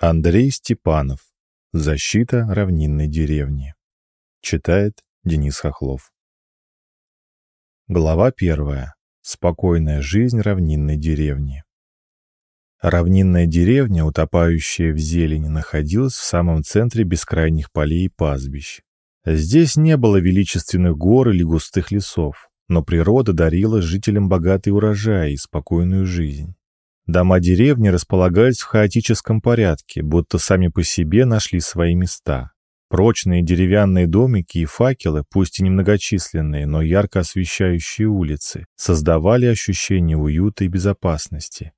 Андрей Степанов. Защита равнинной деревни. Читает Денис Хохлов. Глава первая. Спокойная жизнь равнинной деревни. Равнинная деревня, утопающая в зелени, находилась в самом центре бескрайних полей и пастбищ. Здесь не было величественных гор или густых лесов, но природа дарила жителям богатый урожай и спокойную жизнь. Дома деревни располагались в хаотическом порядке, будто сами по себе нашли свои места. Прочные деревянные домики и факелы, пусть и немногочисленные, но ярко освещающие улицы, создавали ощущение уюта и безопасности.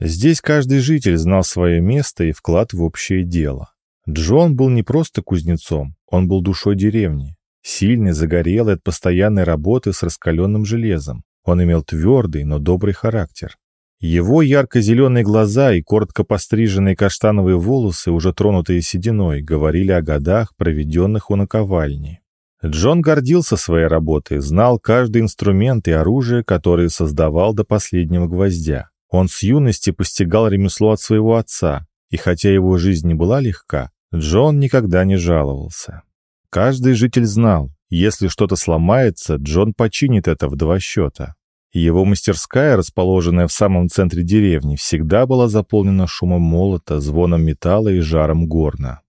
Здесь каждый житель знал свое место и вклад в общее дело. Джон был не просто кузнецом, он был душой деревни. Сильный, загорелый от постоянной работы с раскаленным железом. Он имел твердый, но добрый характер. Его ярко-зеленые глаза и коротко постриженные каштановые волосы, уже тронутые сединой, говорили о годах, проведенных у наковальни. Джон гордился своей работой, знал каждый инструмент и оружие, которые создавал до последнего гвоздя. Он с юности постигал ремесло от своего отца, и хотя его жизнь не была легка, Джон никогда не жаловался. Каждый житель знал, если что-то сломается, Джон починит это в два счета. Его мастерская, расположенная в самом центре деревни, всегда была заполнена шумом молота, звоном металла и жаром горна.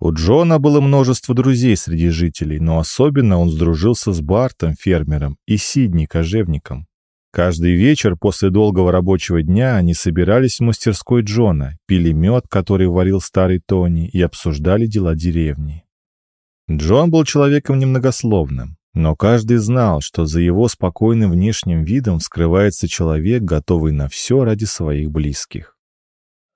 У Джона было множество друзей среди жителей, но особенно он сдружился с Бартом, фермером, и Сидни, кожевником. Каждый вечер после долгого рабочего дня они собирались в мастерской Джона, пили мед, который варил старый Тони, и обсуждали дела деревни. Джон был человеком немногословным. Но каждый знал, что за его спокойным внешним видом скрывается человек, готовый на все ради своих близких.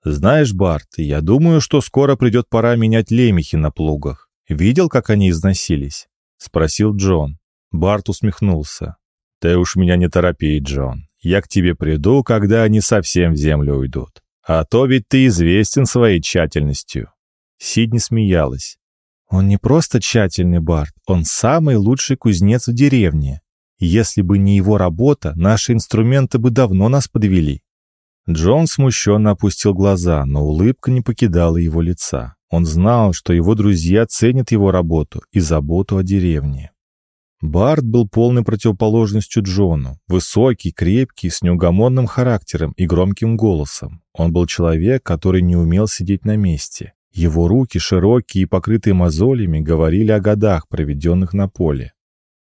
«Знаешь, Барт, я думаю, что скоро придет пора менять лемехи на плугах. Видел, как они износились?» — спросил Джон. Барт усмехнулся. «Ты уж меня не торопи, Джон. Я к тебе приду, когда они совсем в землю уйдут. А то ведь ты известен своей тщательностью». Сидни смеялась. Он не просто тщательный Барт, он самый лучший кузнец в деревне. Если бы не его работа, наши инструменты бы давно нас подвели. Джон смущенно опустил глаза, но улыбка не покидала его лица. Он знал, что его друзья ценят его работу и заботу о деревне. Барт был полной противоположностью Джону. Высокий, крепкий, с неугомонным характером и громким голосом. Он был человек, который не умел сидеть на месте. Его руки, широкие и покрытые мозолями, говорили о годах, проведенных на поле.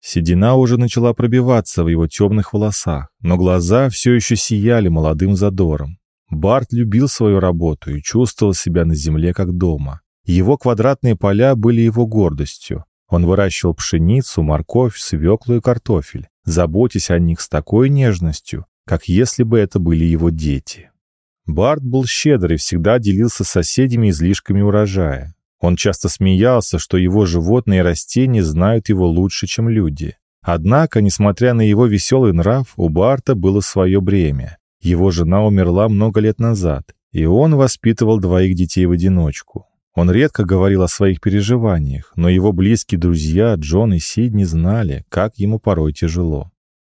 Седина уже начала пробиваться в его темных волосах, но глаза все еще сияли молодым задором. Барт любил свою работу и чувствовал себя на земле как дома. Его квадратные поля были его гордостью. Он выращивал пшеницу, морковь, свеклу и картофель, заботясь о них с такой нежностью, как если бы это были его дети. Барт был щедрый и всегда делился с соседями излишками урожая. Он часто смеялся, что его животные и растения знают его лучше, чем люди. Однако, несмотря на его веселый нрав, у Барта было свое бремя. Его жена умерла много лет назад, и он воспитывал двоих детей в одиночку. Он редко говорил о своих переживаниях, но его близкие друзья Джон и Сидни знали, как ему порой тяжело.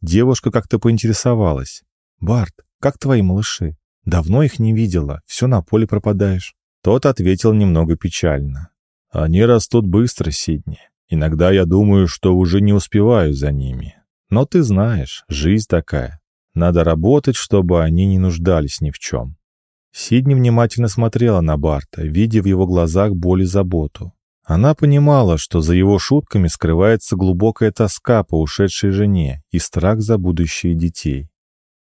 Девушка как-то поинтересовалась. «Барт, как твои малыши?» Давно их не видела, все на поле пропадаешь». Тот ответил немного печально. «Они растут быстро, Сидни. Иногда я думаю, что уже не успеваю за ними. Но ты знаешь, жизнь такая. Надо работать, чтобы они не нуждались ни в чем». Сидни внимательно смотрела на Барта, видя в его глазах боль и заботу. Она понимала, что за его шутками скрывается глубокая тоска по ушедшей жене и страх за будущее детей.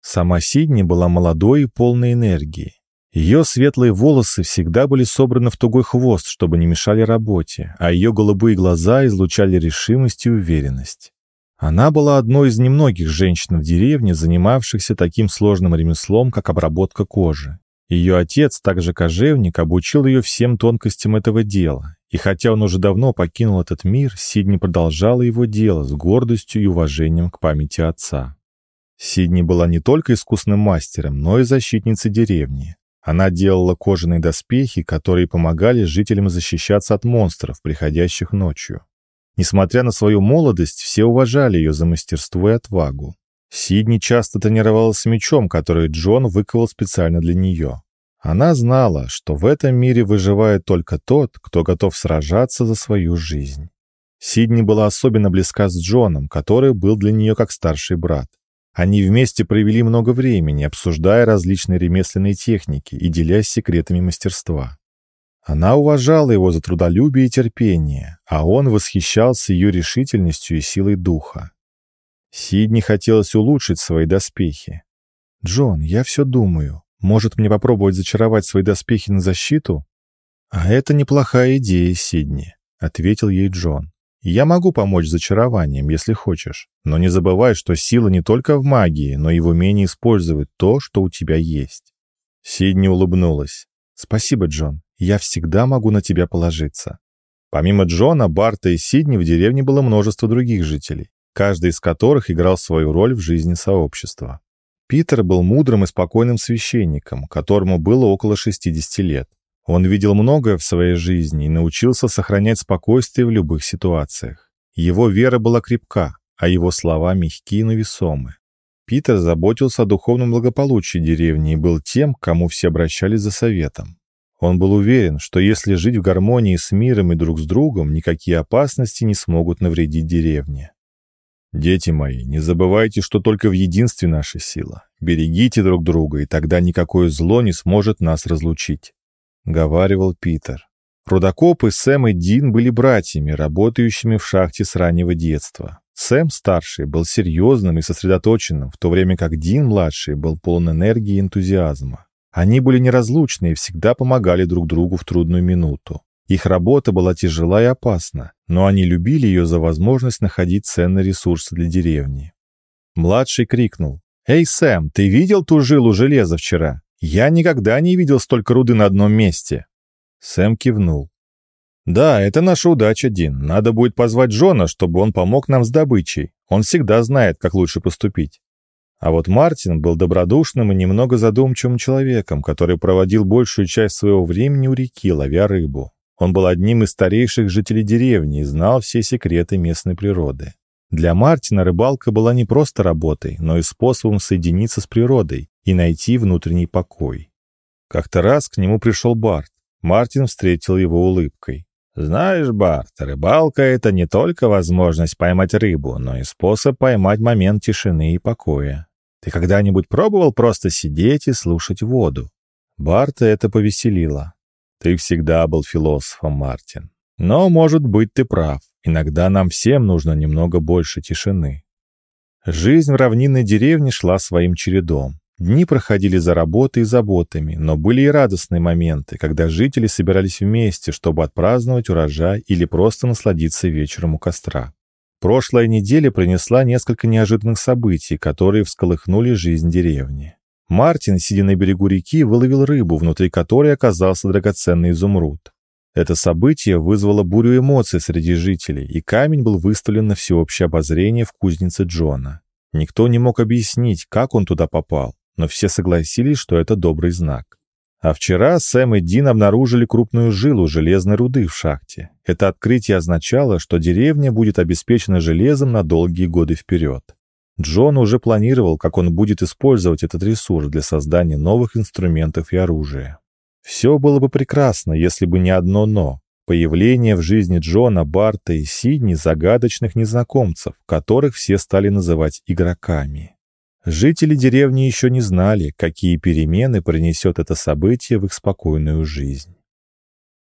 Сама Сидни была молодой и полной энергии. Ее светлые волосы всегда были собраны в тугой хвост, чтобы не мешали работе, а ее голубые глаза излучали решимость и уверенность. Она была одной из немногих женщин в деревне, занимавшихся таким сложным ремеслом, как обработка кожи. Ее отец, также кожевник, обучил ее всем тонкостям этого дела, и хотя он уже давно покинул этот мир, Сидни продолжала его дело с гордостью и уважением к памяти отца. Сидни была не только искусным мастером, но и защитницей деревни. Она делала кожаные доспехи, которые помогали жителям защищаться от монстров, приходящих ночью. Несмотря на свою молодость, все уважали ее за мастерство и отвагу. Сидни часто тренировалась с мечом, который Джон выковал специально для нее. Она знала, что в этом мире выживает только тот, кто готов сражаться за свою жизнь. Сидни была особенно близка с Джоном, который был для нее как старший брат. Они вместе провели много времени, обсуждая различные ремесленные техники и делясь секретами мастерства. Она уважала его за трудолюбие и терпение, а он восхищался ее решительностью и силой духа. Сидни хотелось улучшить свои доспехи. «Джон, я все думаю. Может, мне попробовать зачаровать свои доспехи на защиту?» «А это неплохая идея, Сидни», — ответил ей Джон. Я могу помочь зачарованием, если хочешь, но не забывай, что сила не только в магии, но и в умении использовать то, что у тебя есть». Сидни улыбнулась. «Спасибо, Джон. Я всегда могу на тебя положиться». Помимо Джона, Барта и Сидни в деревне было множество других жителей, каждый из которых играл свою роль в жизни сообщества. Питер был мудрым и спокойным священником, которому было около 60 лет. Он видел многое в своей жизни и научился сохранять спокойствие в любых ситуациях. Его вера была крепка, а его слова мягкие, но весомы. Питер заботился о духовном благополучии деревни и был тем, кому все обращались за советом. Он был уверен, что если жить в гармонии с миром и друг с другом, никакие опасности не смогут навредить деревне. «Дети мои, не забывайте, что только в единстве наша сила. Берегите друг друга, и тогда никакое зло не сможет нас разлучить. — говаривал Питер. Рудокопы Сэм и Дин были братьями, работающими в шахте с раннего детства. Сэм, старший, был серьезным и сосредоточенным, в то время как Дин, младший, был полон энергии и энтузиазма. Они были неразлучны и всегда помогали друг другу в трудную минуту. Их работа была тяжела и опасна, но они любили ее за возможность находить ценные ресурсы для деревни. Младший крикнул. «Эй, Сэм, ты видел ту жилу железа вчера? Я никогда не видел столько руды на одном месте. Сэм кивнул. «Да, это наша удача, Дин. Надо будет позвать Джона, чтобы он помог нам с добычей. Он всегда знает, как лучше поступить». А вот Мартин был добродушным и немного задумчивым человеком, который проводил большую часть своего времени у реки, ловя рыбу. Он был одним из старейших жителей деревни и знал все секреты местной природы. Для Мартина рыбалка была не просто работой, но и способом соединиться с природой и найти внутренний покой. Как-то раз к нему пришел Барт. Мартин встретил его улыбкой. «Знаешь, Барт, рыбалка — это не только возможность поймать рыбу, но и способ поймать момент тишины и покоя. Ты когда-нибудь пробовал просто сидеть и слушать воду?» Барта это повеселило. «Ты всегда был философом, Мартин. Но, может быть, ты прав. Иногда нам всем нужно немного больше тишины. Жизнь в равнинной деревне шла своим чередом. Дни проходили за работой и заботами, но были и радостные моменты, когда жители собирались вместе, чтобы отпраздновать урожай или просто насладиться вечером у костра. Прошлая неделя принесла несколько неожиданных событий, которые всколыхнули жизнь деревни. Мартин, сидя на берегу реки, выловил рыбу, внутри которой оказался драгоценный изумруд. Это событие вызвало бурю эмоций среди жителей, и камень был выставлен на всеобщее обозрение в кузнице Джона. Никто не мог объяснить, как он туда попал, но все согласились, что это добрый знак. А вчера Сэм и Дин обнаружили крупную жилу железной руды в шахте. Это открытие означало, что деревня будет обеспечена железом на долгие годы вперед. Джон уже планировал, как он будет использовать этот ресурс для создания новых инструментов и оружия. Все было бы прекрасно, если бы не одно «но». Появление в жизни Джона, Барта и Сидни загадочных незнакомцев, которых все стали называть игроками. Жители деревни еще не знали, какие перемены принесет это событие в их спокойную жизнь.